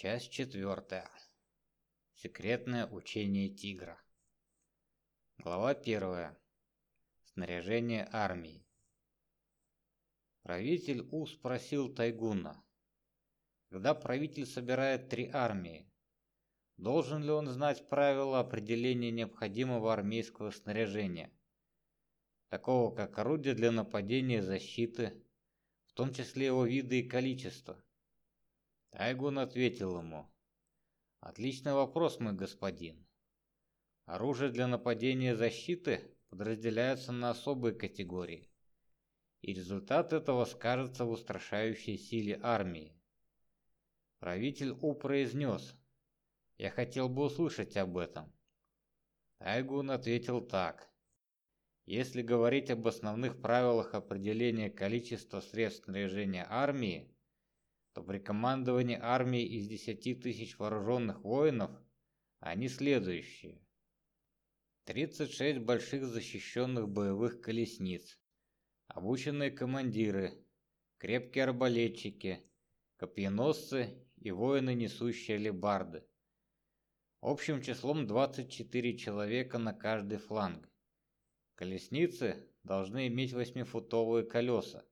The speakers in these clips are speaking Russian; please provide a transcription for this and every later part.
Часть четвертая. Секретное учение тигра. Глава первая. Снаряжение армии. Правитель У спросил Тайгуна, когда правитель собирает три армии, должен ли он знать правила определения необходимого армейского снаряжения, такого как орудия для нападения и защиты, в том числе его виды и количество. Тайгун ответил ему. Отличный вопрос, мой господин. Оружие для нападения и защиты подразделяются на особые категории. И результат этого скажется в устрашающей силе армии. Правитель У произнес. Я хотел бы услышать об этом. Тайгун ответил так. Если говорить об основных правилах определения количества средств снаряжения армии, то при командовании армией из 10 тысяч вооруженных воинов они следующие. 36 больших защищенных боевых колесниц, обученные командиры, крепкие арбалетчики, копьеносцы и воины, несущие алебарды. Общим числом 24 человека на каждый фланг. Колесницы должны иметь восьмифутовые колеса,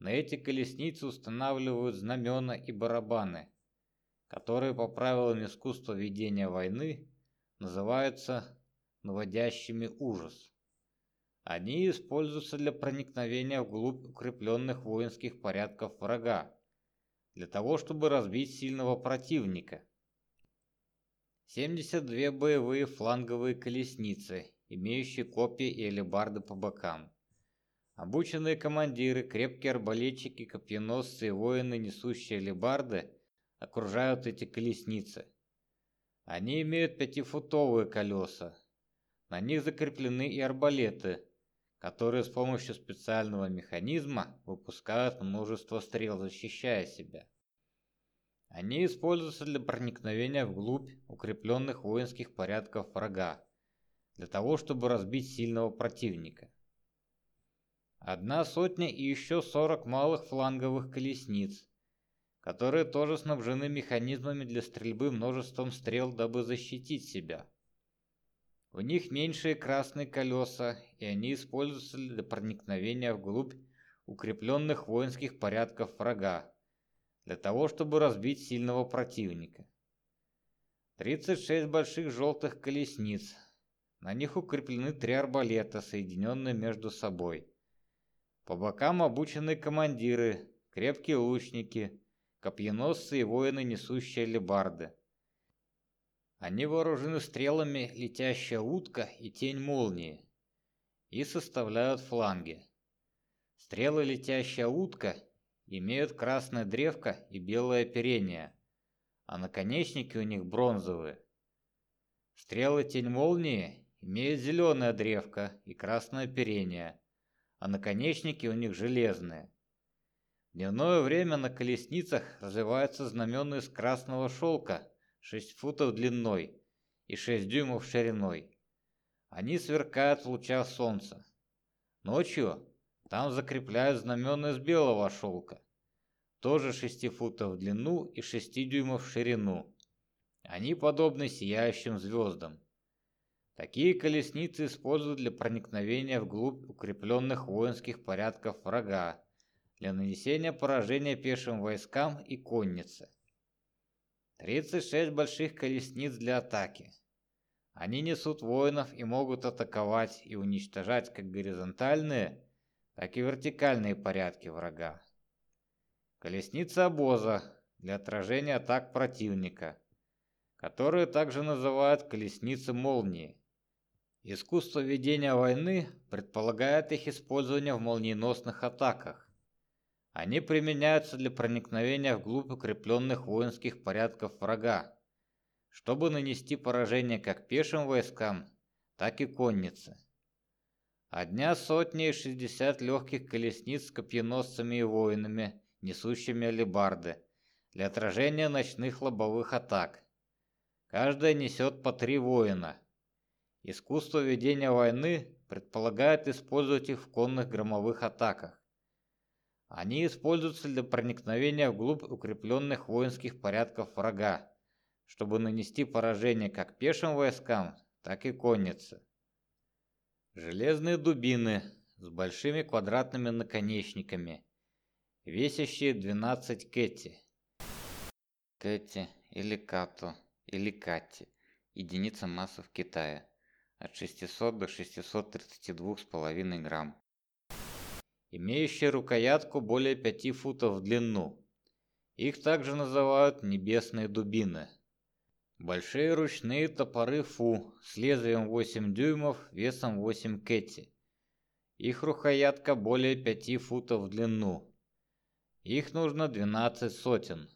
на эти колесницы устанавливают знамена и барабаны, которые по правилам искусства ведения войны называются наводящими ужас. Они используются для проникновения вглубь укрепленных воинских порядков врага, для того, чтобы разбить сильного противника. 72 боевые фланговые колесницы, имеющие копья и алебарды по бокам. Обученные командиры, крепкие арбалетчики, копьеносцы и воины, несущие лебарды, окружают эти колесницы. Они имеют пятифутовые колеса. На них закреплены и арбалеты, которые с помощью специального механизма выпускают множество стрел, защищая себя. Они используются для проникновения вглубь укрепленных воинских порядков врага, для того, чтобы разбить сильного противника. Одна сотня и еще 40 малых фланговых колесниц, которые тоже снабжены механизмами для стрельбы множеством стрел, дабы защитить себя. У них меньшие красные колеса, и они используются для проникновения вглубь укрепленных воинских порядков врага, для того, чтобы разбить сильного противника. 36 больших желтых колесниц. На них укреплены три арбалета, соединенные между собой. По бокам обученные командиры, крепкие лучники, копьеносцы и воины, несущие лебарды. Они вооружены стрелами «Летящая утка» и «Тень молнии» и составляют фланги. Стрелы «Летящая утка» имеют красное древко и белое оперение, а наконечники у них бронзовые. Стрелы «Тень молнии» имеют зеленое древко и красное оперение, а наконечники у них железные. В дневное время на колесницах развиваются знамена из красного шелка 6 футов длиной и 6 дюймов шириной. Они сверкают в лучах солнца. Ночью там закрепляют знамена из белого шелка, тоже 6 футов в длину и 6 дюймов в ширину. Они подобны сияющим звездам. Такие колесницы используют для проникновения вглубь укрепленных воинских порядков врага, для нанесения поражения пешим войскам и коннице. 36 больших колесниц для атаки. Они несут воинов и могут атаковать и уничтожать как горизонтальные, так и вертикальные порядки врага. Колесница обоза для отражения атак противника, которые также называют колесницы молнии. Искусство ведения войны предполагает их использование в молниеносных атаках. Они применяются для проникновения вглубь укрепленных воинских порядков врага, чтобы нанести поражение как пешим войскам, так и коннице. Одня сотня и шестьдесят легких колесниц с копьеносцами и воинами, несущими алебарды, для отражения ночных лобовых атак. Каждая несет по три воина – Искусство ведения войны предполагает использовать их в конных громовых атаках. Они используются для проникновения вглубь укрепленных воинских порядков врага, чтобы нанести поражение как пешим войскам, так и коннице. Железные дубины с большими квадратными наконечниками, весящие 12 кэти. Кэти или като или кати – единица массы в Китае, от 600 до 632,5 грамм. Имеющие рукоятку более 5 футов в длину. Их также называют небесные дубины. Большие ручные топоры фу с лезвием 8 дюймов весом 8 кэти. Их рукоятка более 5 футов в длину. Их нужно 12 сотен.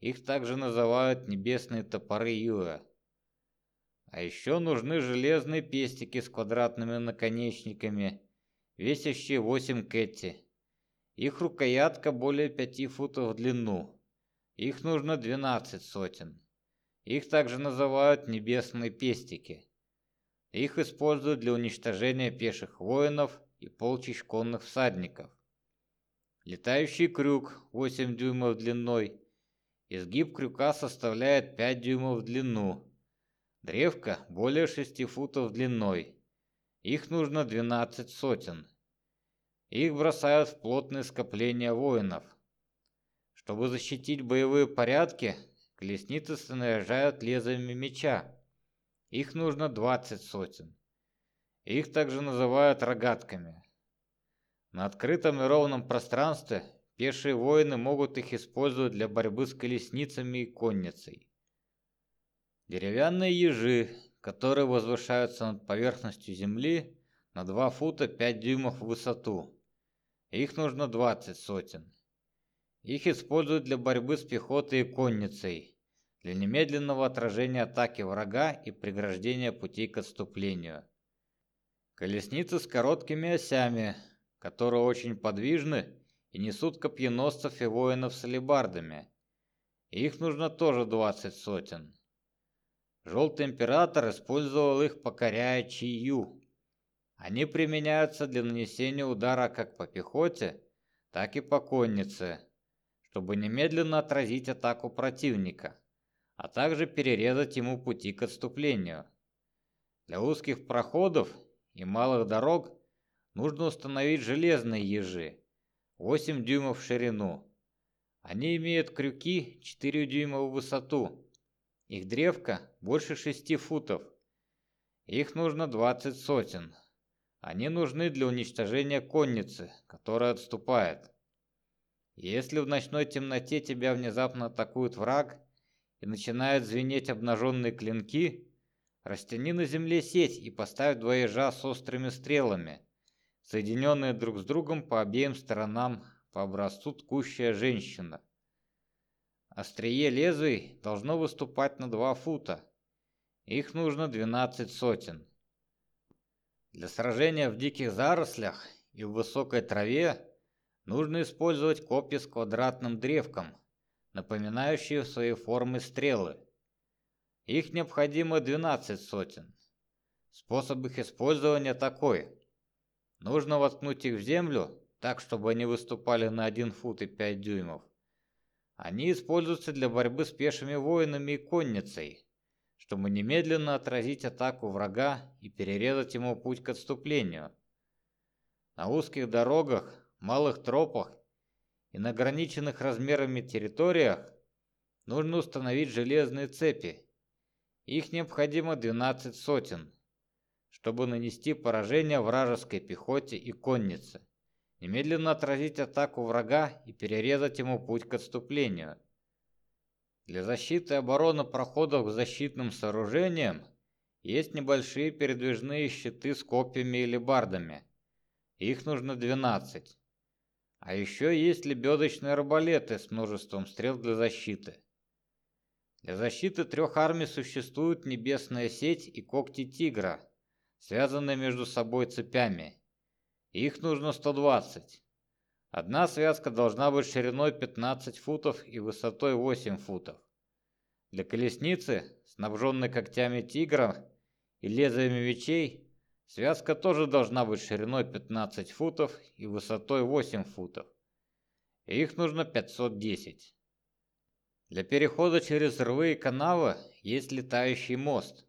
Их также называют небесные топоры Юэ. А еще нужны железные пестики с квадратными наконечниками, весящие 8 кэти. Их рукоятка более 5 футов в длину. Их нужно 12 сотен. Их также называют небесные пестики. Их используют для уничтожения пеших воинов и полчищ конных всадников. Летающий крюк 8 дюймов длиной. Изгиб крюка составляет 5 дюймов в длину Древко более 6 футов длиной. Их нужно 12 сотен. Их бросают в плотные скопления воинов. Чтобы защитить боевые порядки, колесницы снаряжают лезвиями меча. Их нужно 20 сотен. Их также называют рогатками. На открытом и ровном пространстве пешие воины могут их использовать для борьбы с колесницами и конницей. Деревянные ежи, которые возвышаются над поверхностью земли на 2 фута 5 дюймов в высоту. Их нужно 20 сотен. Их используют для борьбы с пехотой и конницей, для немедленного отражения атаки врага и преграждения путей к отступлению. Колесницы с короткими осями, которые очень подвижны и несут копьеносцев и воинов с алебардами. Их нужно тоже 20 сотен. Желтый император использовал их, покоряя Чию. Они применяются для нанесения удара как по пехоте, так и по коннице, чтобы немедленно отразить атаку противника, а также перерезать ему пути к отступлению. Для узких проходов и малых дорог нужно установить железные ежи, 8 дюймов в ширину. Они имеют крюки 4 дюйма в высоту их древко больше шести футов. Их нужно 20 сотен. Они нужны для уничтожения конницы, которая отступает. Если в ночной темноте тебя внезапно атакует враг и начинают звенеть обнаженные клинки, растяни на земле сеть и поставь два ежа с острыми стрелами, соединенные друг с другом по обеим сторонам по образцу ткущая женщина. Острие лезвий должно выступать на 2 фута. Их нужно 12 сотен. Для сражения в диких зарослях и в высокой траве нужно использовать копья с квадратным древком, напоминающие в своей форме стрелы. Их необходимо 12 сотен. Способ их использования такой. Нужно воткнуть их в землю так, чтобы они выступали на 1 фут и 5 дюймов. Они используются для борьбы с пешими воинами и конницей, чтобы немедленно отразить атаку врага и перерезать ему путь к отступлению. На узких дорогах, малых тропах и на ограниченных размерами территориях нужно установить железные цепи. Их необходимо 12 сотен, чтобы нанести поражение вражеской пехоте и коннице немедленно отразить атаку врага и перерезать ему путь к отступлению. Для защиты и обороны проходов к защитным сооружениям есть небольшие передвижные щиты с копьями или бардами. Их нужно 12. А еще есть лебедочные арбалеты с множеством стрел для защиты. Для защиты трех армий существует небесная сеть и когти тигра, связанные между собой цепями. Их нужно 120. Одна связка должна быть шириной 15 футов и высотой 8 футов. Для колесницы, снабженной когтями тигра и лезвиями мечей, связка тоже должна быть шириной 15 футов и высотой 8 футов. их нужно 510. Для перехода через рвы и канавы есть летающий мост.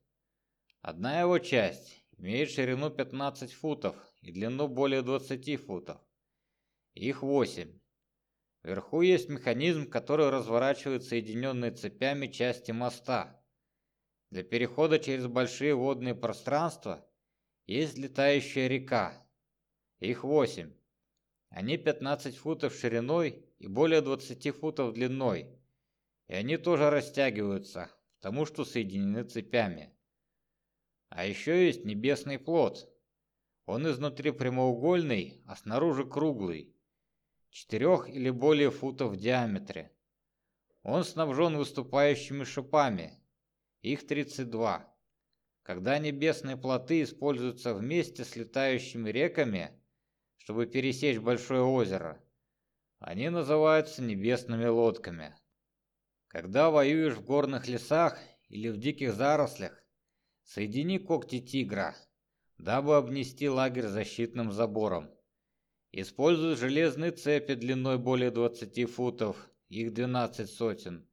Одна его часть имеет ширину 15 футов и длину более 20 футов. Их 8. Вверху есть механизм, который разворачивает соединенные цепями части моста. Для перехода через большие водные пространства есть летающая река. Их 8. Они 15 футов шириной и более 20 футов длиной. И они тоже растягиваются, потому что соединены цепями. А еще есть небесный плод. Он изнутри прямоугольный, а снаружи круглый четырех или более футов в диаметре. Он снабжен выступающими шипами, их 32. Когда небесные плоты используются вместе с летающими реками, чтобы пересечь большое озеро, они называются небесными лодками. Когда воюешь в горных лесах или в диких зарослях, соедини когти тигра, дабы обнести лагерь защитным забором. Используют железные цепи длиной более 20 футов, их 12 сотен.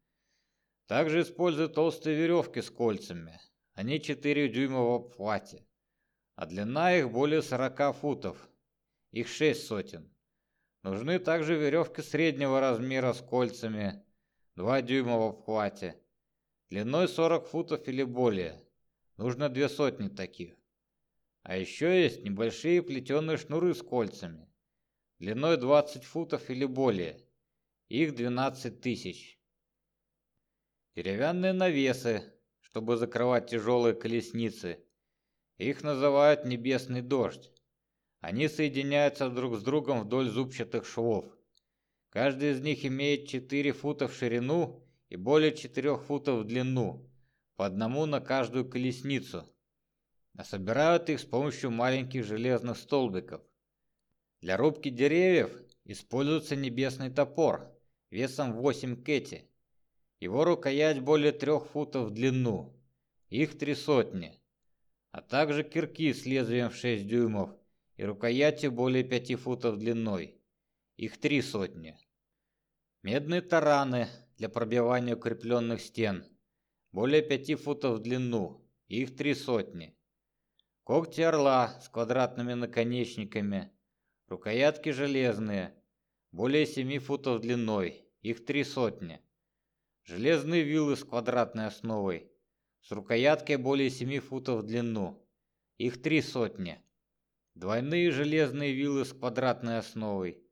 Также используют толстые веревки с кольцами, они 4 дюйма в обхвате, а длина их более 40 футов, их 6 сотен. Нужны также веревки среднего размера с кольцами, 2 дюйма в обхвате, длиной 40 футов или более. Нужно две сотни таких. А еще есть небольшие плетеные шнуры с кольцами длиной 20 футов или более. Их 12 тысяч. Деревянные навесы, чтобы закрывать тяжелые колесницы. Их называют небесный дождь. Они соединяются друг с другом вдоль зубчатых швов. Каждый из них имеет 4 фута в ширину и более 4 футов в длину, по одному на каждую колесницу. А собирают их с помощью маленьких железных столбиков. Для рубки деревьев используется небесный топор весом 8 кэти. Его рукоять более трех футов в длину, их три сотни, а также кирки с лезвием в 6 дюймов и рукоятью более 5 футов длиной, их три сотни. Медные тараны для пробивания укрепленных стен, более 5 футов в длину, их три сотни. Когти орла с квадратными наконечниками – Рукоятки железные, более 7 футов длиной, их три сотни. Железные вилы с квадратной основой, с рукояткой более 7 футов в длину, их три сотни. Двойные железные вилы с квадратной основой,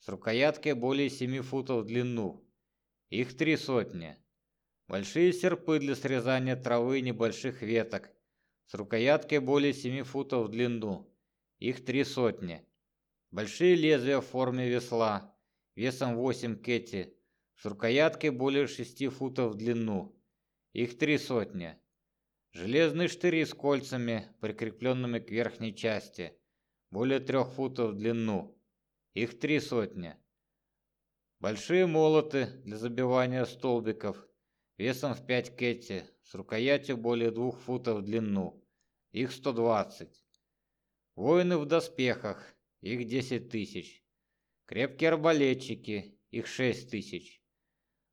с рукояткой более 7 футов в длину, их три сотни. Большие серпы для срезания травы и небольших веток, с рукояткой более 7 футов в длину, их три сотни. Большие лезвия в форме весла, весом 8 кэти, с рукояткой более 6 футов в длину. Их три сотни. Железные штыри с кольцами, прикрепленными к верхней части, более 3 футов в длину. Их три сотни. Большие молоты для забивания столбиков, весом в 5 кэти, с рукоятью более 2 футов в длину. Их 120. Воины в доспехах, их 10 тысяч. Крепкие арбалетчики, их 6 тысяч.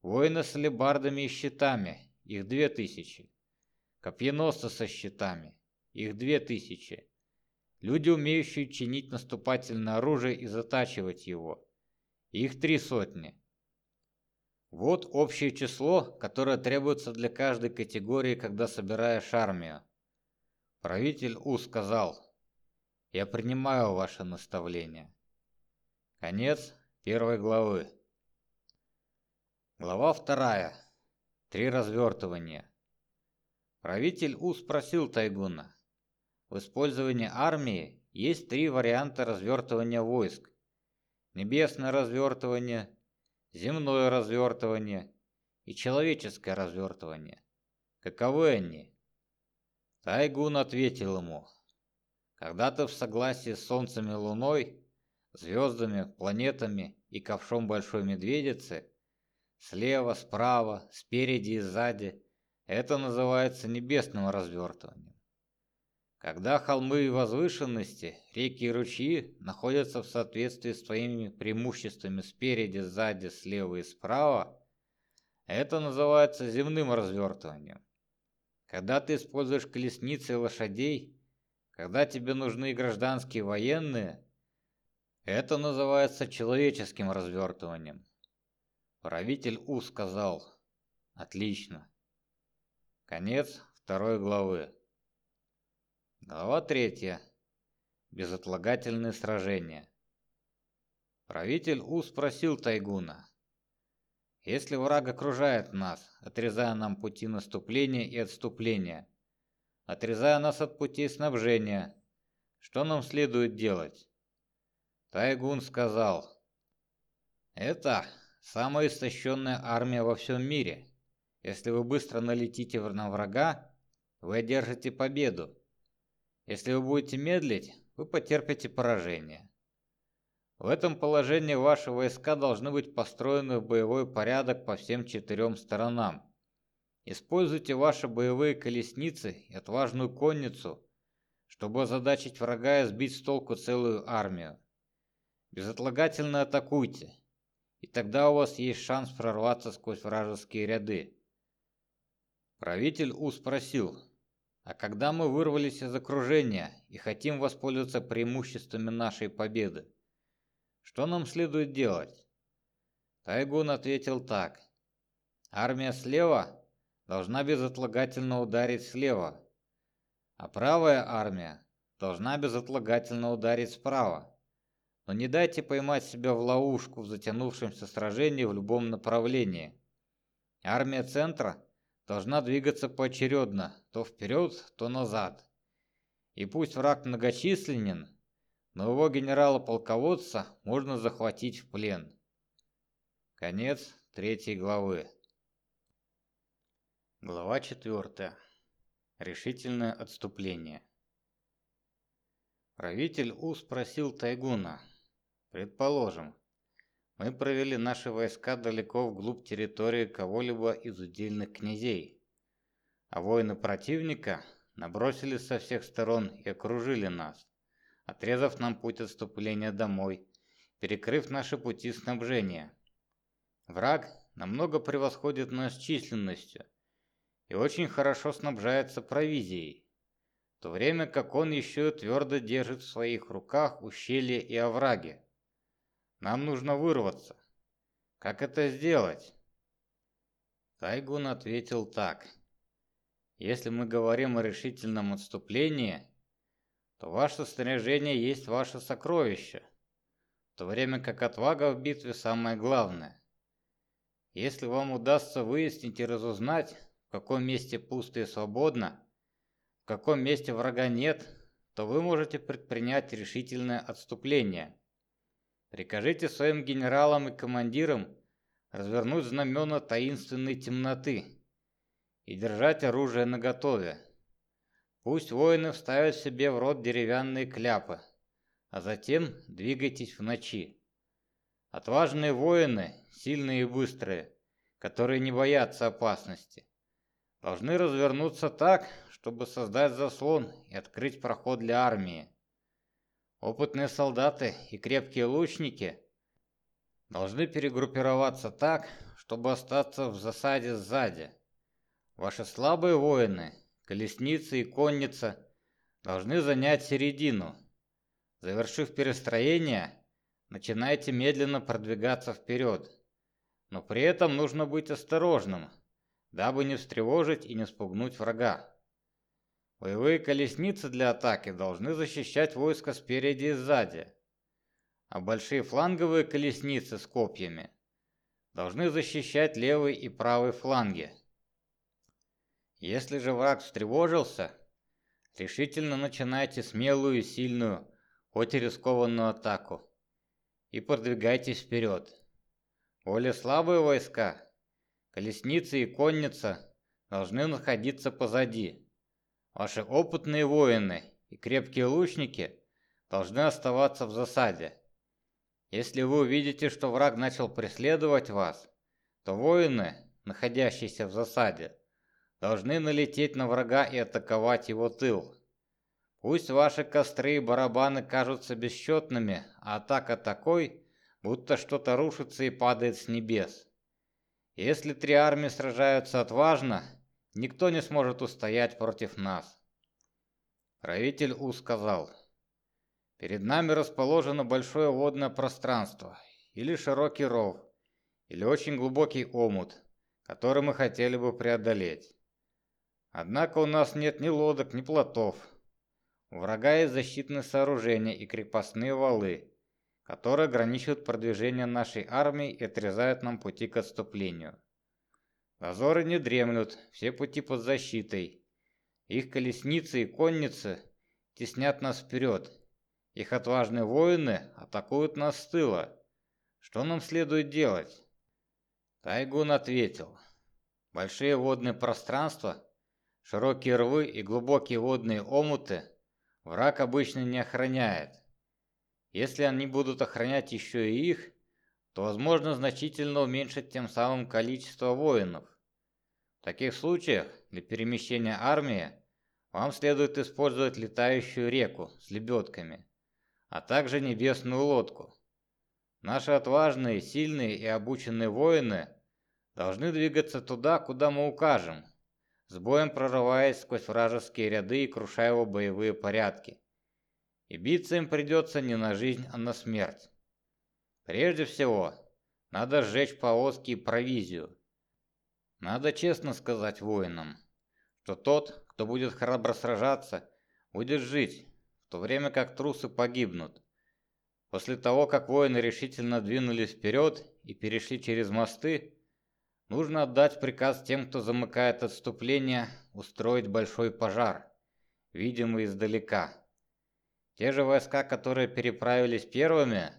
Воины с лебардами и щитами, их 2 тысячи. Копьеносцы со щитами, их 2 тысячи. Люди, умеющие чинить наступательное оружие и затачивать его, их три сотни. Вот общее число, которое требуется для каждой категории, когда собираешь армию. Правитель У сказал, я принимаю ваше наставление. Конец первой главы. Глава вторая. Три развертывания. Правитель У спросил Тайгуна. В использовании армии есть три варианта развертывания войск. Небесное развертывание, земное развертывание и человеческое развертывание. Каковы они? Тайгун ответил ему, когда-то в согласии с Солнцем и Луной, звездами, планетами и ковшом Большой Медведицы, слева, справа, спереди и сзади, это называется небесным развертыванием. Когда холмы и возвышенности, реки и ручьи находятся в соответствии с твоими преимуществами спереди, сзади, слева и справа, это называется земным развертыванием. Когда ты используешь колесницы и лошадей, когда тебе нужны гражданские военные, это называется человеческим развертыванием. Правитель У сказал «Отлично». Конец второй главы. Глава третья. Безотлагательные сражения. Правитель У спросил Тайгуна. Если враг окружает нас, отрезая нам пути наступления и отступления, отрезая нас от путей снабжения, что нам следует делать? Тайгун сказал, это самая истощенная армия во всем мире. Если вы быстро налетите на врага, вы одержите победу. Если вы будете медлить, вы потерпите поражение. В этом положении ваши войска должны быть построены в боевой порядок по всем четырем сторонам. Используйте ваши боевые колесницы и отважную конницу, чтобы озадачить врага и сбить с толку целую армию. Безотлагательно атакуйте, и тогда у вас есть шанс прорваться сквозь вражеские ряды. Правитель У спросил, а когда мы вырвались из окружения и хотим воспользоваться преимуществами нашей победы, что нам следует делать? Тайгун ответил так. Армия слева должна безотлагательно ударить слева, а правая армия должна безотлагательно ударить справа. Но не дайте поймать себя в ловушку в затянувшемся сражении в любом направлении. Армия центра должна двигаться поочередно, то вперед, то назад. И пусть враг многочисленен, но его генерала-полководца можно захватить в плен. Конец третьей главы. Глава четвертая. Решительное отступление. Правитель У спросил Тайгуна. «Предположим, мы провели наши войска далеко вглубь территории кого-либо из удельных князей, а воины противника набросились со всех сторон и окружили нас, отрезав нам путь отступления домой, перекрыв наши пути снабжения. Враг намного превосходит нас численностью и очень хорошо снабжается провизией, в то время как он еще твердо держит в своих руках ущелья и овраги. Нам нужно вырваться. Как это сделать? Тайгун ответил так. Если мы говорим о решительном отступлении, то ваше снаряжение есть ваше сокровище, в то время как отвага в битве самое главное. Если вам удастся выяснить и разузнать, в каком месте пусто и свободно, в каком месте врага нет, то вы можете предпринять решительное отступление. Прикажите своим генералам и командирам развернуть знамена таинственной темноты и держать оружие наготове. Пусть воины вставят себе в рот деревянные кляпы, а затем двигайтесь в ночи. Отважные воины, сильные и быстрые, которые не боятся опасности, должны развернуться так, чтобы создать заслон и открыть проход для армии. Опытные солдаты и крепкие лучники должны перегруппироваться так, чтобы остаться в засаде сзади. Ваши слабые воины, колесницы и конница, должны занять середину. Завершив перестроение, начинайте медленно продвигаться вперед. Но при этом нужно быть осторожным, дабы не встревожить и не спугнуть врага. Боевые колесницы для атаки должны защищать войско спереди и сзади, а большие фланговые колесницы с копьями должны защищать левый и правый фланги. Если же враг встревожился, решительно начинайте смелую и сильную, хоть и рискованную атаку, и продвигайтесь вперед. Более слабые войска, колесницы и конница должны находиться позади. Ваши опытные воины и крепкие лучники должны оставаться в засаде. Если вы увидите, что враг начал преследовать вас, то воины, находящиеся в засаде, должны налететь на врага и атаковать его тыл. Пусть ваши костры и барабаны кажутся бесчетными, а атака такой, будто что-то рушится и падает с небес. Если три армии сражаются отважно, никто не сможет устоять против нас. Правитель У сказал, «Перед нами расположено большое водное пространство, или широкий ров, или очень глубокий омут, который мы хотели бы преодолеть. Однако у нас нет ни лодок, ни плотов. У врага есть защитные сооружения и крепостные валы, которые ограничивают продвижение нашей армии и отрезают нам пути к отступлению. Дозоры не дремлют, все пути под защитой. Их колесницы и конницы теснят нас вперед. Их отважные воины атакуют нас с тыла. Что нам следует делать? Тайгун ответил. Большие водные пространства, широкие рвы и глубокие водные омуты враг обычно не охраняет. Если они будут охранять еще и их, то возможно значительно уменьшить тем самым количество воинов. В таких случаях для перемещения армии вам следует использовать летающую реку с лебедками, а также небесную лодку. Наши отважные, сильные и обученные воины должны двигаться туда, куда мы укажем, с боем прорываясь сквозь вражеские ряды и крушая его боевые порядки. И биться им придется не на жизнь, а на смерть. Прежде всего, надо сжечь повозки и провизию. Надо честно сказать воинам, что тот, кто будет храбро сражаться, будет жить, в то время как трусы погибнут. После того, как воины решительно двинулись вперед и перешли через мосты, Нужно отдать приказ тем, кто замыкает отступление, устроить большой пожар, видимый издалека. Те же войска, которые переправились первыми,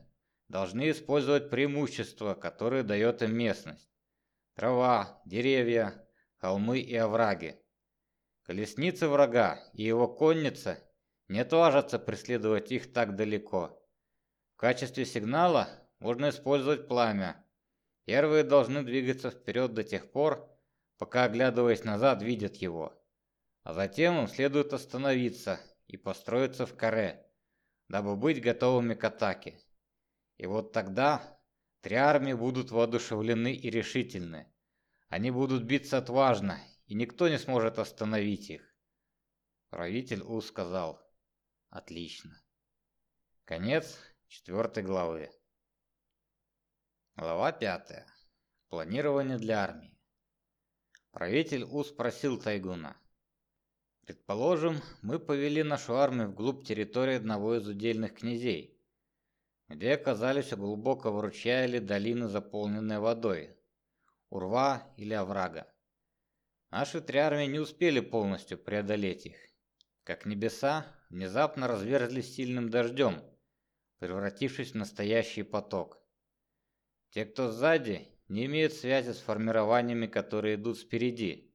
должны использовать преимущества, которые дает им местность. Трава, деревья, холмы и овраги. Колесницы врага и его конница не отважатся преследовать их так далеко. В качестве сигнала можно использовать пламя, Первые должны двигаться вперед до тех пор, пока, оглядываясь назад, видят его. А затем им следует остановиться и построиться в каре, дабы быть готовыми к атаке. И вот тогда три армии будут воодушевлены и решительны. Они будут биться отважно, и никто не сможет остановить их. Правитель У сказал. Отлично. Конец четвертой главы. Глава 5. Планирование для армии. Правитель У спросил Тайгуна. Предположим, мы повели нашу армию вглубь территории одного из удельных князей, где оказались у глубокого или долины, заполненной водой, урва или оврага. Наши три армии не успели полностью преодолеть их. Как небеса внезапно разверзлись сильным дождем, превратившись в настоящий поток. Те, кто сзади, не имеют связи с формированиями, которые идут спереди.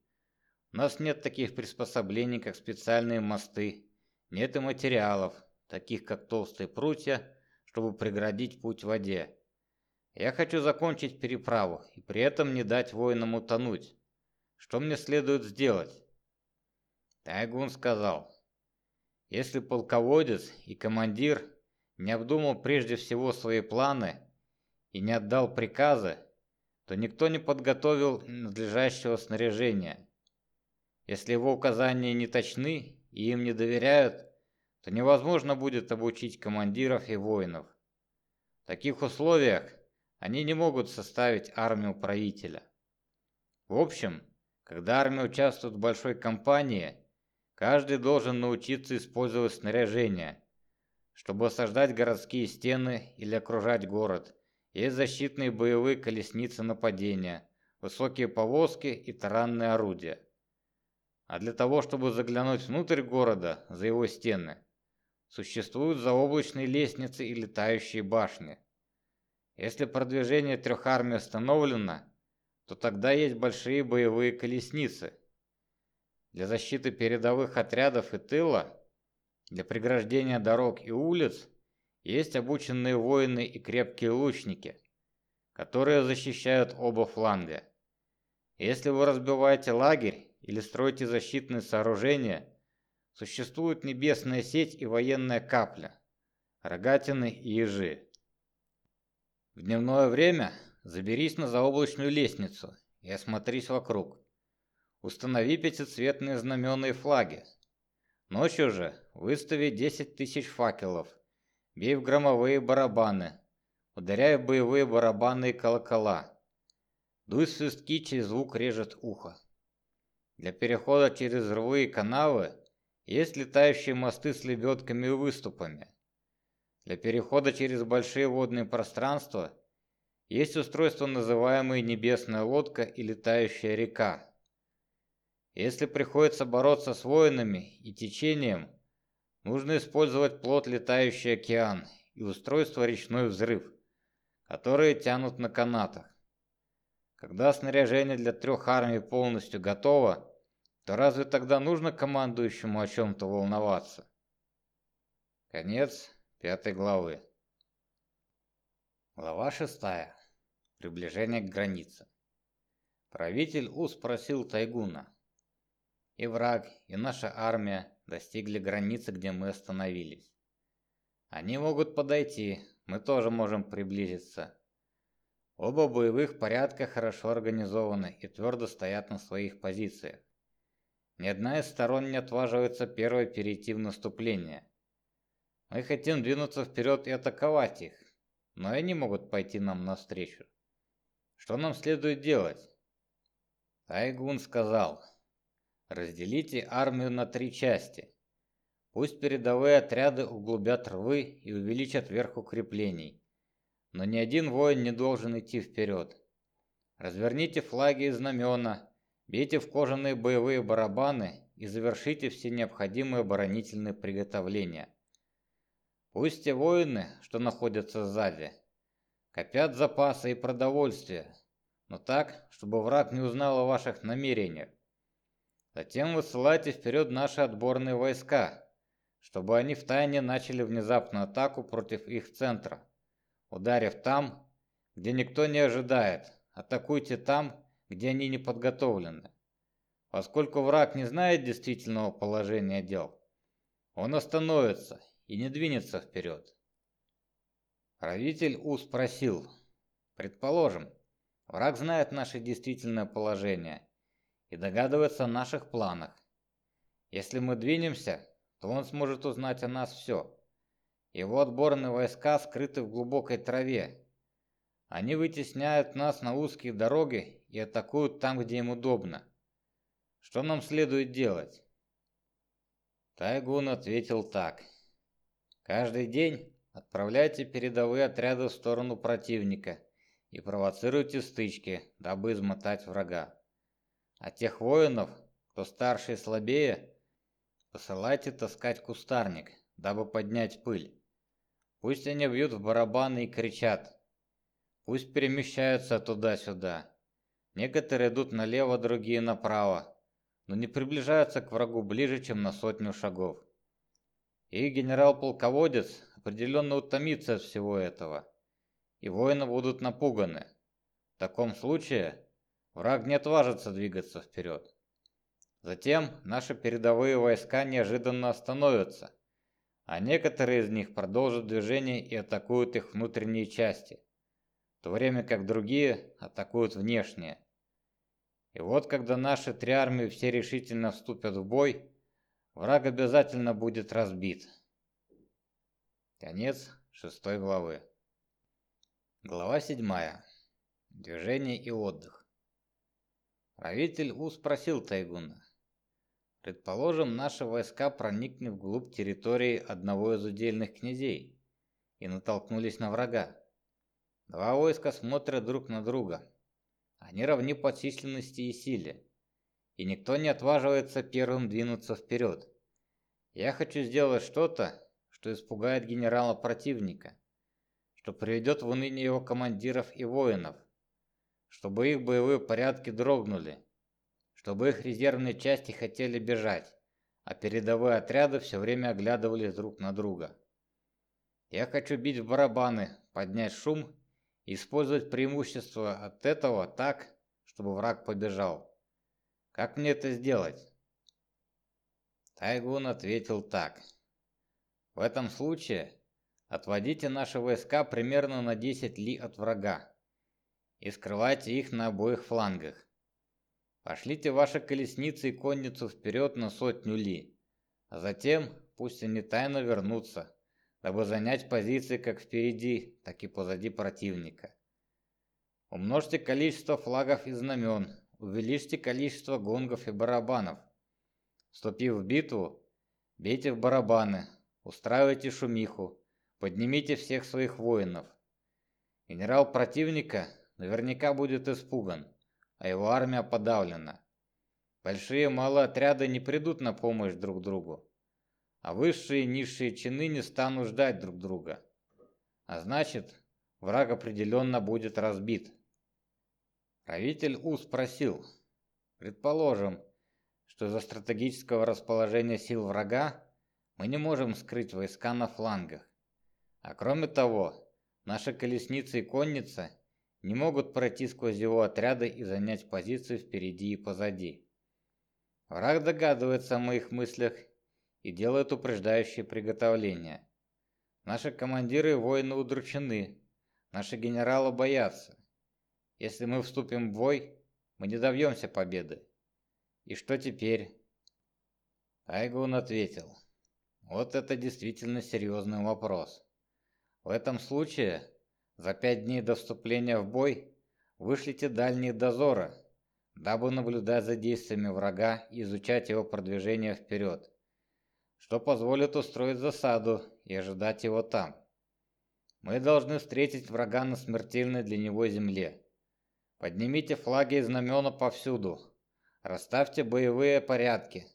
У нас нет таких приспособлений, как специальные мосты, нет и материалов, таких как толстые прутья, чтобы преградить путь воде. Я хочу закончить переправу и при этом не дать воинам утонуть. Что мне следует сделать? Тайгун сказал, если полководец и командир не обдумал прежде всего свои планы, и не отдал приказа, то никто не подготовил надлежащего снаряжения. Если его указания не точны и им не доверяют, то невозможно будет обучить командиров и воинов. В таких условиях они не могут составить армию правителя. В общем, когда армия участвует в большой кампании, каждый должен научиться использовать снаряжение, чтобы осаждать городские стены или окружать город – есть защитные боевые колесницы нападения, высокие повозки и таранные орудия. А для того, чтобы заглянуть внутрь города, за его стены, существуют заоблачные лестницы и летающие башни. Если продвижение трех армий остановлено, то тогда есть большие боевые колесницы. Для защиты передовых отрядов и тыла, для преграждения дорог и улиц есть обученные воины и крепкие лучники, которые защищают оба фланга. Если вы разбиваете лагерь или строите защитные сооружения, существует небесная сеть и военная капля, рогатины и ежи. В дневное время заберись на заоблачную лестницу и осмотрись вокруг. Установи пятицветные знамена и флаги. Ночью же выстави 10 тысяч факелов. Бей в громовые барабаны. Ударяй в боевые барабаны и колокола. Дуй свистки, чей звук режет ухо. Для перехода через рвы и канавы есть летающие мосты с лебедками и выступами. Для перехода через большие водные пространства есть устройство, называемое небесная лодка и летающая река. Если приходится бороться с воинами и течением, нужно использовать плот «Летающий океан» и устройство «Речной взрыв», которые тянут на канатах. Когда снаряжение для трех армий полностью готово, то разве тогда нужно командующему о чем-то волноваться? Конец пятой главы. Глава шестая. Приближение к границе. Правитель У спросил Тайгуна, и враг, и наша армия достигли границы, где мы остановились. Они могут подойти, мы тоже можем приблизиться. Оба боевых порядка хорошо организованы и твердо стоят на своих позициях. Ни одна из сторон не отваживается первой перейти в наступление. Мы хотим двинуться вперед и атаковать их, но они могут пойти нам навстречу. Что нам следует делать? Тайгун сказал, Разделите армию на три части. Пусть передовые отряды углубят рвы и увеличат верх укреплений. Но ни один воин не должен идти вперед. Разверните флаги и знамена, бейте в кожаные боевые барабаны и завершите все необходимые оборонительные приготовления. Пусть те воины, что находятся сзади, копят запасы и продовольствие, но так, чтобы враг не узнал о ваших намерениях. Затем высылайте вперед наши отборные войска, чтобы они втайне начали внезапную атаку против их центра. Ударив там, где никто не ожидает, атакуйте там, где они не подготовлены. Поскольку враг не знает действительного положения дел, он остановится и не двинется вперед. Правитель У спросил, предположим, враг знает наше действительное положение и догадывается о наших планах. Если мы двинемся, то он сможет узнать о нас все. Его отборные войска скрыты в глубокой траве. Они вытесняют нас на узкие дороги и атакуют там, где им удобно. Что нам следует делать? Тайгун ответил так. Каждый день отправляйте передовые отряды в сторону противника и провоцируйте стычки, дабы измотать врага. А тех воинов, кто старше и слабее, посылайте таскать кустарник, дабы поднять пыль. Пусть они бьют в барабаны и кричат. Пусть перемещаются туда-сюда. Некоторые идут налево, другие направо, но не приближаются к врагу ближе, чем на сотню шагов. И генерал-полководец определенно утомится от всего этого, и воины будут напуганы. В таком случае Враг не отважится двигаться вперед. Затем наши передовые войска неожиданно остановятся, а некоторые из них продолжат движение и атакуют их внутренние части, в то время как другие атакуют внешние. И вот когда наши три армии все решительно вступят в бой, враг обязательно будет разбит. Конец шестой главы. Глава седьмая. Движение и отдых. Правитель У спросил Тайгуна. Предположим, наши войска проникли вглубь территории одного из удельных князей и натолкнулись на врага. Два войска смотрят друг на друга. Они равны по численности и силе. И никто не отваживается первым двинуться вперед. Я хочу сделать что-то, что испугает генерала противника, что приведет в уныние его командиров и воинов, чтобы их боевые порядки дрогнули, чтобы их резервные части хотели бежать, а передовые отряды все время оглядывались друг на друга. Я хочу бить в барабаны, поднять шум использовать преимущество от этого так, чтобы враг побежал. Как мне это сделать? Тайгун ответил так. В этом случае отводите наши войска примерно на 10 ли от врага и скрывайте их на обоих флангах. Пошлите ваши колесницы и конницу вперед на сотню ли, а затем пусть они тайно вернутся, дабы занять позиции как впереди, так и позади противника. Умножьте количество флагов и знамен, увеличьте количество гонгов и барабанов. Вступив в битву, бейте в барабаны, устраивайте шумиху, поднимите всех своих воинов. Генерал противника наверняка будет испуган а его армия подавлена. Большие и малые отряды не придут на помощь друг другу, а высшие и низшие чины не станут ждать друг друга. А значит, враг определенно будет разбит. Правитель У спросил, предположим, что из-за стратегического расположения сил врага мы не можем скрыть войска на флангах. А кроме того, наши колесницы и конница не могут пройти сквозь его отряды и занять позиции впереди и позади. Враг догадывается о моих мыслях и делает упреждающие приготовления. Наши командиры и воины удручены, наши генералы боятся. Если мы вступим в бой, мы не добьемся победы. И что теперь? Айгун ответил. Вот это действительно серьезный вопрос. В этом случае за пять дней до вступления в бой вышлите дальние дозоры, дабы наблюдать за действиями врага и изучать его продвижение вперед, что позволит устроить засаду и ожидать его там. Мы должны встретить врага на смертельной для него земле. Поднимите флаги и знамена повсюду. Расставьте боевые порядки.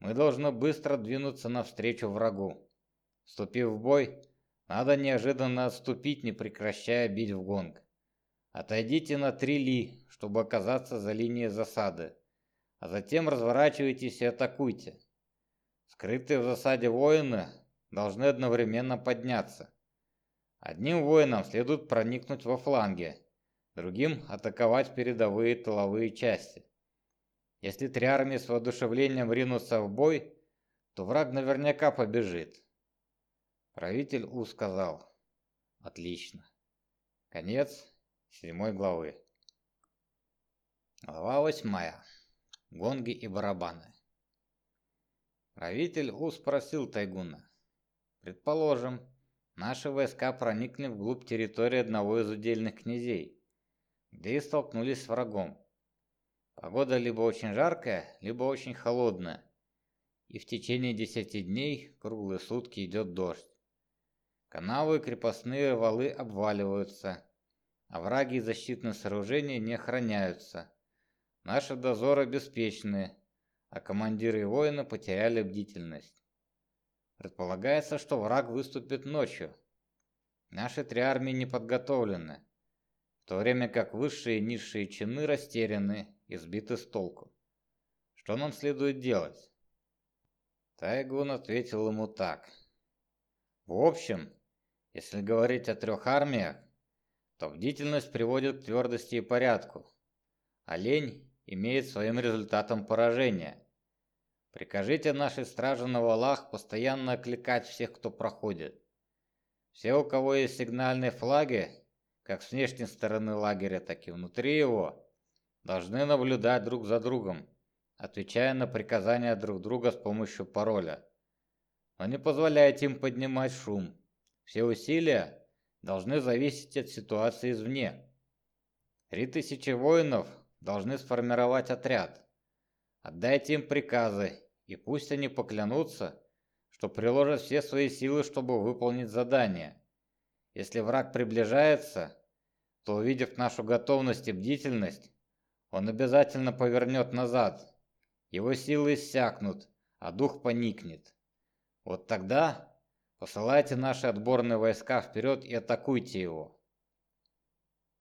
Мы должны быстро двинуться навстречу врагу. Вступив в бой, надо неожиданно отступить, не прекращая бить в гонг. Отойдите на три ли, чтобы оказаться за линией засады, а затем разворачивайтесь и атакуйте. Скрытые в засаде воины должны одновременно подняться. Одним воинам следует проникнуть во фланге, другим атаковать передовые тыловые части. Если три армии с воодушевлением ринутся в бой, то враг наверняка побежит. Правитель У сказал. Отлично. Конец седьмой главы. Глава восьмая. Гонги и барабаны. Правитель У спросил Тайгуна. Предположим, наши войска проникли вглубь территории одного из удельных князей, где и столкнулись с врагом. Погода либо очень жаркая, либо очень холодная, и в течение десяти дней круглые сутки идет дождь. Канавы и крепостные валы обваливаются, овраги и защитные сооружения не охраняются. Наши дозоры беспечны, а командиры и воины потеряли бдительность. Предполагается, что враг выступит ночью. Наши три армии не подготовлены, в то время как высшие и низшие чины растеряны и сбиты с толку. Что нам следует делать? Тайгун ответил ему так. В общем, если говорить о трех армиях, то бдительность приводит к твердости и порядку, а лень имеет своим результатом поражение. Прикажите нашей страже на валах постоянно окликать всех, кто проходит. Все, у кого есть сигнальные флаги, как с внешней стороны лагеря, так и внутри его, должны наблюдать друг за другом, отвечая на приказания друг друга с помощью пароля. Но не позволяйте им поднимать шум все усилия должны зависеть от ситуации извне. Три тысячи воинов должны сформировать отряд. Отдайте им приказы, и пусть они поклянутся, что приложат все свои силы, чтобы выполнить задание. Если враг приближается, то, увидев нашу готовность и бдительность, он обязательно повернет назад. Его силы иссякнут, а дух поникнет. Вот тогда Посылайте наши отборные войска вперед и атакуйте его.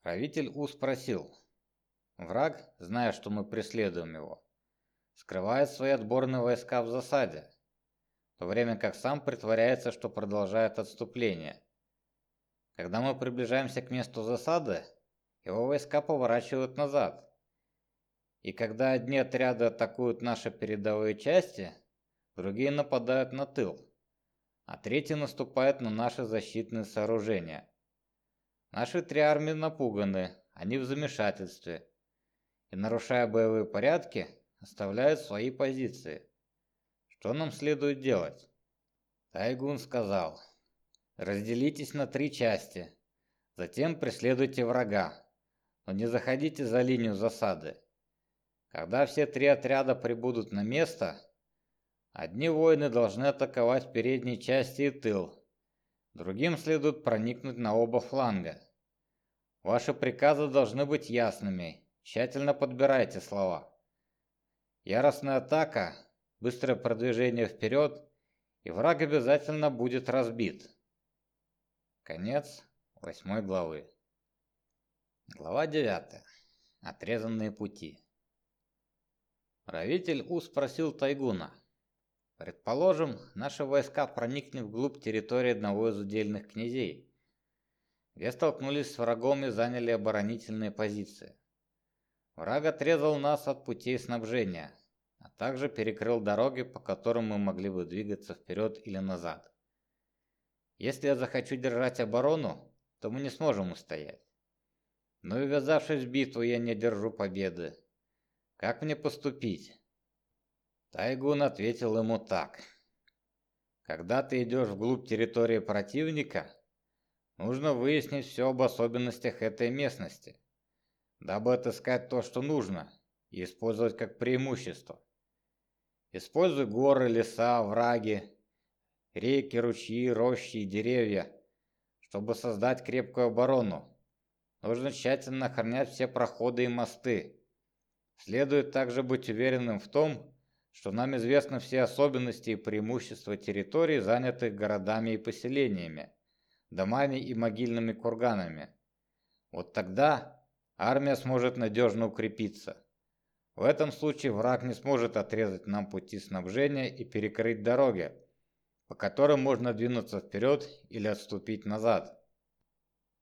Правитель У спросил. Враг, зная, что мы преследуем его, скрывает свои отборные войска в засаде, в то время как сам притворяется, что продолжает отступление. Когда мы приближаемся к месту засады, его войска поворачивают назад. И когда одни отряды атакуют наши передовые части, другие нападают на тыл, а третьи наступают на наши защитные сооружения. Наши три армии напуганы, они в замешательстве и, нарушая боевые порядки, оставляют свои позиции. Что нам следует делать? Тайгун сказал, разделитесь на три части, затем преследуйте врага, но не заходите за линию засады. Когда все три отряда прибудут на место, одни воины должны атаковать передние части и тыл, другим следует проникнуть на оба фланга. Ваши приказы должны быть ясными, тщательно подбирайте слова. Яростная атака, быстрое продвижение вперед, и враг обязательно будет разбит. Конец восьмой главы. Глава девятая. Отрезанные пути. Правитель У спросил Тайгуна. Предположим, наши войска проникли вглубь территории одного из удельных князей, где столкнулись с врагом и заняли оборонительные позиции. Враг отрезал нас от путей снабжения, а также перекрыл дороги, по которым мы могли бы двигаться вперед или назад. Если я захочу держать оборону, то мы не сможем устоять. Но и ввязавшись в битву, я не держу победы. Как мне поступить? Тайгун ответил ему так. Когда ты идешь вглубь территории противника, нужно выяснить все об особенностях этой местности дабы отыскать то, что нужно, и использовать как преимущество. Используй горы, леса, враги, реки, ручьи, рощи и деревья, чтобы создать крепкую оборону. Нужно тщательно охранять все проходы и мосты. Следует также быть уверенным в том, что нам известны все особенности и преимущества территорий, занятых городами и поселениями, домами и могильными курганами. Вот тогда армия сможет надежно укрепиться. В этом случае враг не сможет отрезать нам пути снабжения и перекрыть дороги, по которым можно двинуться вперед или отступить назад.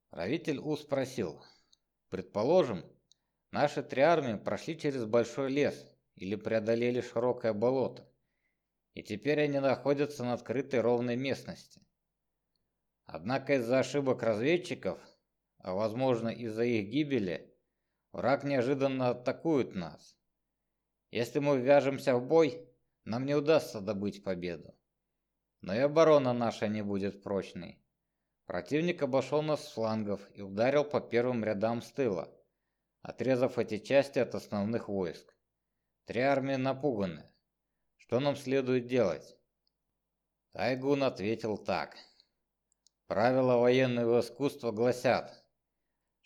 Правитель У спросил, предположим, наши три армии прошли через большой лес или преодолели широкое болото, и теперь они находятся на открытой ровной местности. Однако из-за ошибок разведчиков а возможно из-за их гибели, враг неожиданно атакует нас. Если мы ввяжемся в бой, нам не удастся добыть победу. Но и оборона наша не будет прочной. Противник обошел нас с флангов и ударил по первым рядам с тыла, отрезав эти части от основных войск. Три армии напуганы. Что нам следует делать? Тайгун ответил так. Правила военного искусства гласят,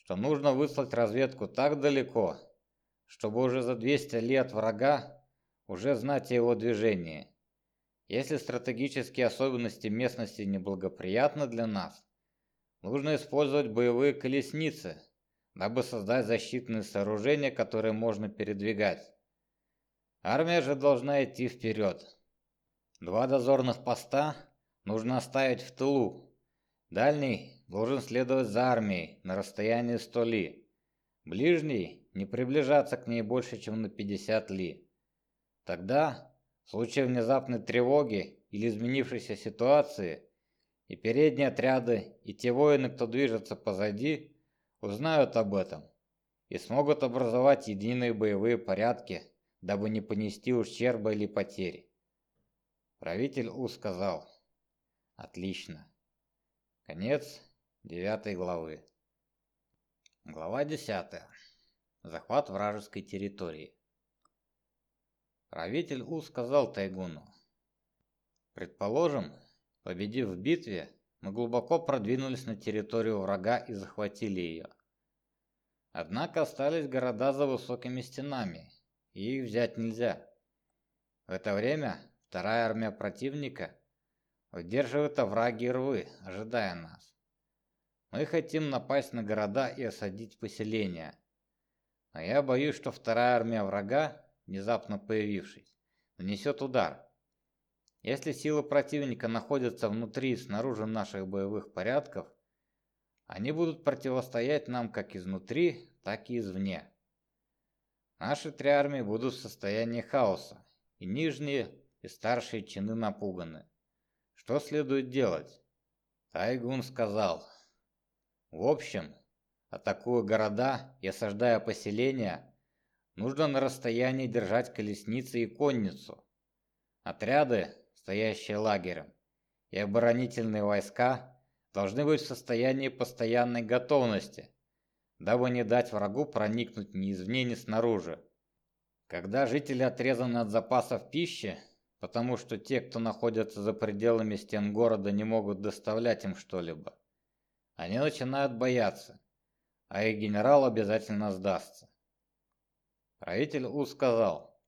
что нужно выслать разведку так далеко, чтобы уже за 200 лет врага уже знать о его движении. Если стратегические особенности местности неблагоприятны для нас, нужно использовать боевые колесницы, дабы создать защитные сооружения, которые можно передвигать. Армия же должна идти вперед. Два дозорных поста нужно оставить в тылу. Дальний должен следовать за армией на расстоянии 100 ли. Ближний не приближаться к ней больше, чем на 50 ли. Тогда, в случае внезапной тревоги или изменившейся ситуации, и передние отряды, и те воины, кто движется позади, узнают об этом и смогут образовать единые боевые порядки, дабы не понести ущерба или потери. Правитель У сказал, «Отлично. Конец девятой главы. Глава десятая. Захват вражеской территории. Правитель У сказал Тайгуну. Предположим, победив в битве, мы глубоко продвинулись на территорию врага и захватили ее. Однако остались города за высокими стенами, и их взять нельзя. В это время вторая армия противника удерживает овраги и рвы, ожидая нас. Мы хотим напасть на города и осадить поселения. Но я боюсь, что вторая армия врага, внезапно появившись, нанесет удар. Если силы противника находятся внутри и снаружи наших боевых порядков, они будут противостоять нам как изнутри, так и извне. Наши три армии будут в состоянии хаоса, и нижние, и старшие чины напуганы. Что следует делать? Тайгун сказал. В общем, атакуя города и осаждая поселения, нужно на расстоянии держать колесницы и конницу. Отряды, стоящие лагерем, и оборонительные войска должны быть в состоянии постоянной готовности, дабы не дать врагу проникнуть ни извне, ни снаружи. Когда жители отрезаны от запасов пищи, потому что те, кто находится за пределами стен города, не могут доставлять им что-либо, они начинают бояться, а их генерал обязательно сдастся. Правитель У сказал,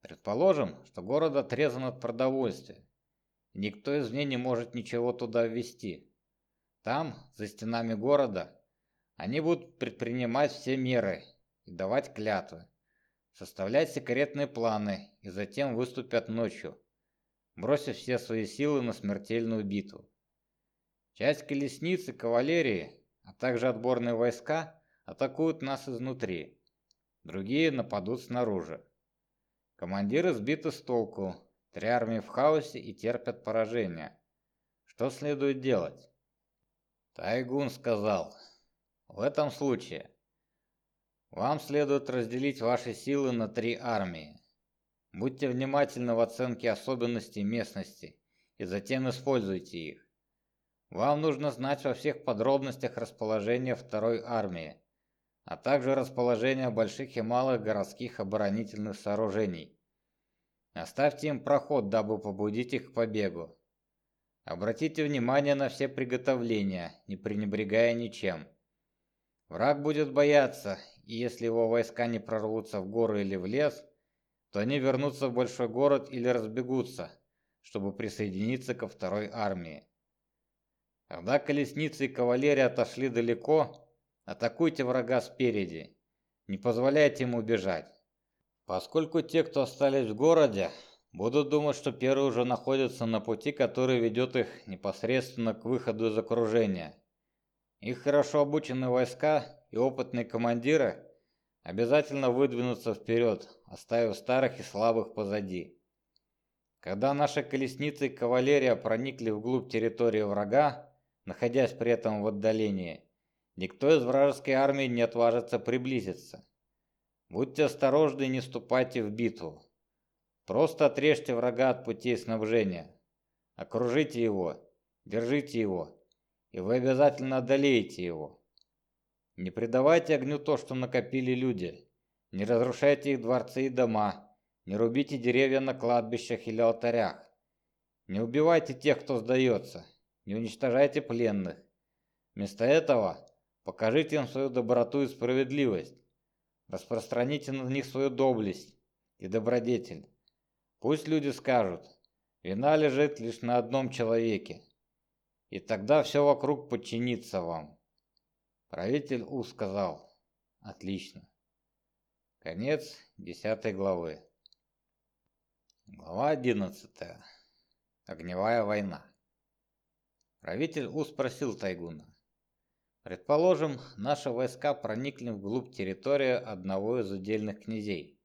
предположим, что город отрезан от продовольствия, никто из извне не может ничего туда ввести. Там, за стенами города, они будут предпринимать все меры и давать клятвы, составлять секретные планы и затем выступят ночью, бросив все свои силы на смертельную битву. Часть колесниц и кавалерии, а также отборные войска атакуют нас изнутри, другие нападут снаружи. Командиры сбиты с толку, три армии в хаосе и терпят поражение. Что следует делать? Тайгун сказал, в этом случае вам следует разделить ваши силы на три армии. Будьте внимательны в оценке особенностей местности и затем используйте их. Вам нужно знать во всех подробностях расположение второй армии, а также расположение больших и малых городских оборонительных сооружений. Оставьте им проход, дабы побудить их к побегу. Обратите внимание на все приготовления, не пренебрегая ничем. Враг будет бояться, и если его войска не прорвутся в горы или в лес, то они вернутся в большой город или разбегутся, чтобы присоединиться ко второй армии. Когда колесницы и кавалерия отошли далеко, атакуйте врага спереди, не позволяйте ему убежать. Поскольку те, кто остались в городе, Будут думать, что первые уже находятся на пути, который ведет их непосредственно к выходу из окружения. Их хорошо обученные войска и опытные командиры обязательно выдвинутся вперед, оставив старых и слабых позади. Когда наши колесницы и кавалерия проникли вглубь территории врага, находясь при этом в отдалении, никто из вражеской армии не отважится приблизиться. Будьте осторожны и не вступайте в битву. Просто отрежьте врага от путей снабжения. Окружите его, держите его, и вы обязательно одолеете его. Не предавайте огню то, что накопили люди. Не разрушайте их дворцы и дома. Не рубите деревья на кладбищах или алтарях. Не убивайте тех, кто сдается. Не уничтожайте пленных. Вместо этого покажите им свою доброту и справедливость. Распространите на них свою доблесть и добродетель. Пусть люди скажут, вина лежит лишь на одном человеке, и тогда все вокруг подчинится вам. Правитель У сказал, отлично. Конец десятой главы. Глава одиннадцатая. Огневая война. Правитель У спросил Тайгуна. Предположим, наши войска проникли вглубь территории одного из удельных князей.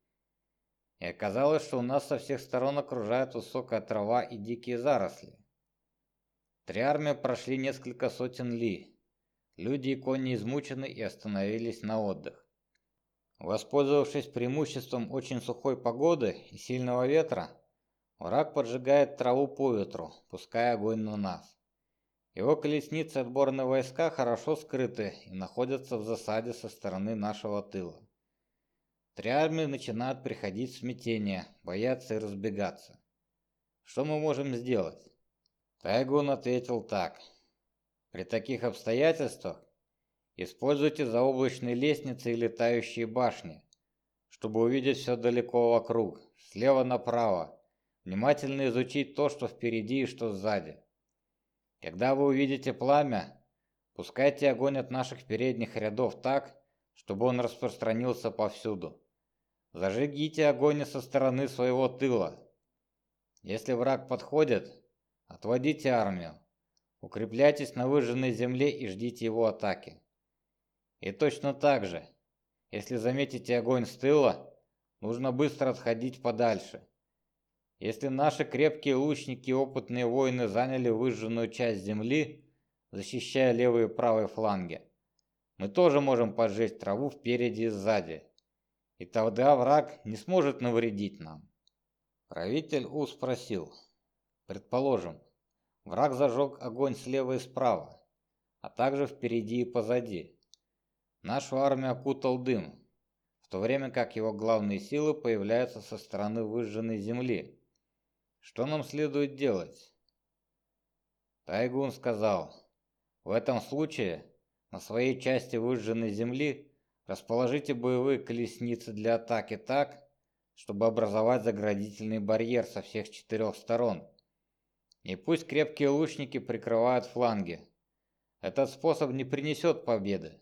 И оказалось, что у нас со всех сторон окружает высокая трава и дикие заросли. Три армии прошли несколько сотен ли. Люди и кони измучены и остановились на отдых. Воспользовавшись преимуществом очень сухой погоды и сильного ветра, враг поджигает траву по ветру, пуская огонь на нас. Его колесницы отборные войска хорошо скрыты и находятся в засаде со стороны нашего тыла. Три армии начинают приходить в смятение, бояться и разбегаться. Что мы можем сделать? Тайгун ответил так. При таких обстоятельствах используйте заоблачные лестницы и летающие башни, чтобы увидеть все далеко вокруг, слева направо, внимательно изучить то, что впереди и что сзади. Когда вы увидите пламя, пускайте огонь от наших передних рядов так, чтобы он распространился повсюду. Зажгите огонь со стороны своего тыла. Если враг подходит, отводите армию. Укрепляйтесь на выжженной земле и ждите его атаки. И точно так же, если заметите огонь с тыла, нужно быстро отходить подальше. Если наши крепкие лучники и опытные воины заняли выжженную часть земли, защищая левые и правые фланги, мы тоже можем поджечь траву впереди и сзади. И тогда враг не сможет навредить нам. Правитель У спросил. Предположим, враг зажег огонь слева и справа, а также впереди и позади. Нашу армию окутал дым, в то время как его главные силы появляются со стороны выжженной земли. Что нам следует делать? Тайгун сказал, в этом случае на своей части выжженной земли расположите боевые колесницы для атаки так, чтобы образовать заградительный барьер со всех четырех сторон. И пусть крепкие лучники прикрывают фланги. Этот способ не принесет победы,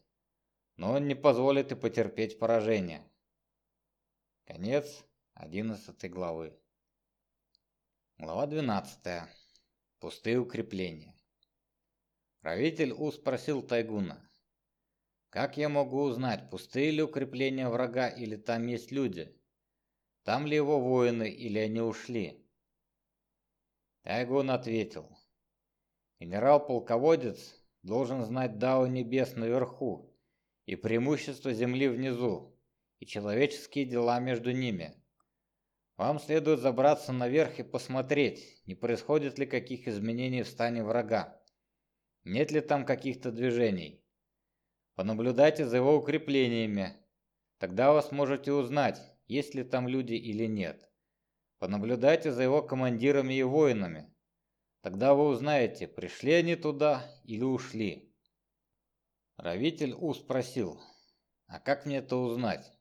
но он не позволит и потерпеть поражение. Конец 11 главы. Глава 12. Пустые укрепления. Правитель У спросил Тайгуна. «Как я могу узнать, пустые ли укрепления врага или там есть люди? Там ли его воины или они ушли?» Тайгун ответил. «Генерал-полководец должен знать Дао Небес наверху и преимущество земли внизу, и человеческие дела между ними. Вам следует забраться наверх и посмотреть, не происходит ли каких изменений в стане врага. Нет ли там каких-то движений. Понаблюдайте за его укреплениями. Тогда вы сможете узнать, есть ли там люди или нет. Понаблюдайте за его командирами и воинами. Тогда вы узнаете, пришли они туда или ушли. Правитель У спросил, а как мне это узнать?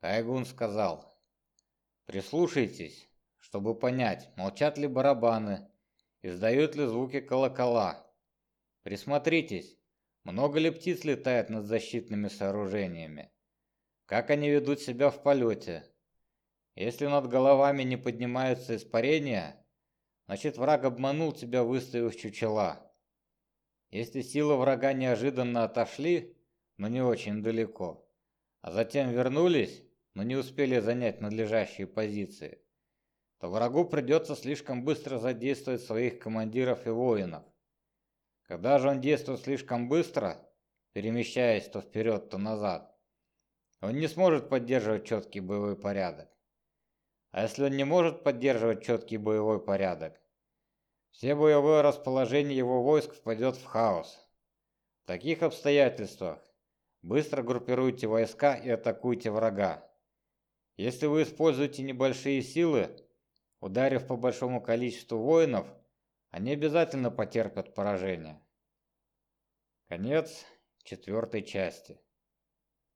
Кайгун сказал, Прислушайтесь, чтобы понять, молчат ли барабаны, издают ли звуки колокола. Присмотритесь, много ли птиц летает над защитными сооружениями. Как они ведут себя в полете. Если над головами не поднимаются испарения, значит враг обманул тебя, выставив чучела. Если силы врага неожиданно отошли, но не очень далеко, а затем вернулись, но не успели занять надлежащие позиции, то врагу придется слишком быстро задействовать своих командиров и воинов. Когда же он действует слишком быстро, перемещаясь то вперед, то назад, он не сможет поддерживать четкий боевой порядок. А если он не может поддерживать четкий боевой порядок, все боевое расположение его войск впадет в хаос. В таких обстоятельствах быстро группируйте войска и атакуйте врага. Если вы используете небольшие силы, ударив по большому количеству воинов, они обязательно потерпят поражение. Конец четвертой части.